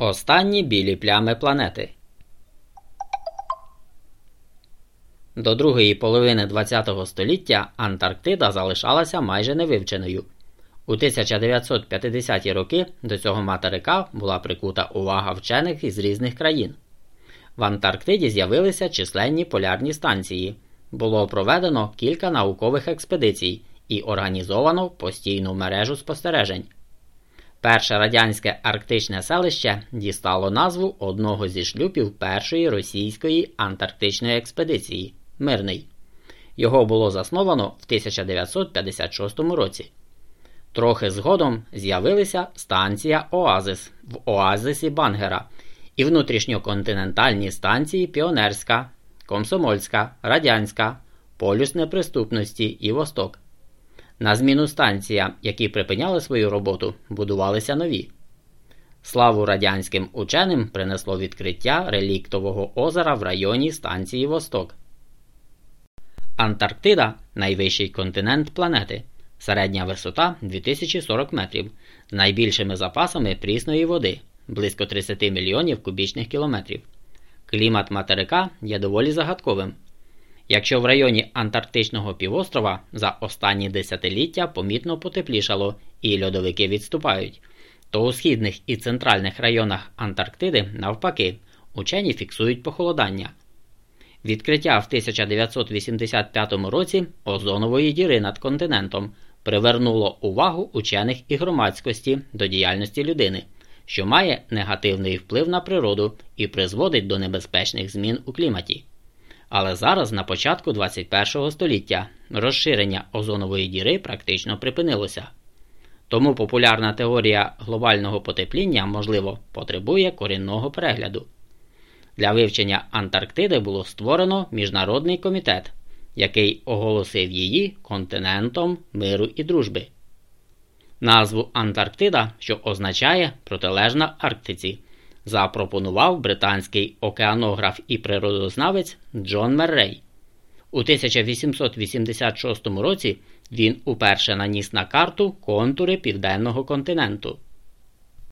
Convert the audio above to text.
Останні білі плями планети. До другої половини ХХ століття Антарктида залишалася майже невивченою. У 1950-ті роки до цього материка була прикута увага вчених із різних країн. В Антарктиді з'явилися численні полярні станції. Було проведено кілька наукових експедицій і організовано постійну мережу спостережень. Перше радянське арктичне селище дістало назву одного зі шлюпів першої російської антарктичної експедиції Мирний. Його було засновано в 1956 році. Трохи згодом з'явилися станція Оазис в Оазисі Бангера і внутрішньоконтинентальні станції Піонерська, Комсомольська, Радянська, Полюс Неприступності і Восток. На зміну станція, які припиняли свою роботу, будувалися нові. Славу радянським ученим принесло відкриття реліктового озера в районі станції Восток. Антарктида найвищий континент планети. Середня висота 2040 метрів з найбільшими запасами прісної води близько 30 мільйонів кубічних кілометрів. Клімат материка є доволі загадковим. Якщо в районі Антарктичного півострова за останні десятиліття помітно потеплішало і льодовики відступають, то у східних і центральних районах Антарктиди, навпаки, учені фіксують похолодання. Відкриття в 1985 році озонової діри над континентом привернуло увагу учених і громадськості до діяльності людини, що має негативний вплив на природу і призводить до небезпечних змін у кліматі. Але зараз, на початку 21 століття, розширення озонової діри практично припинилося. Тому популярна теорія глобального потепління, можливо, потребує корінного перегляду. Для вивчення Антарктиди було створено міжнародний комітет, який оголосив її континентом миру і дружби. Назву Антарктида, що означає протилежна Арктиці, запропонував британський океанограф і природознавець Джон Меррей. У 1886 році він уперше наніс на карту контури південного континенту.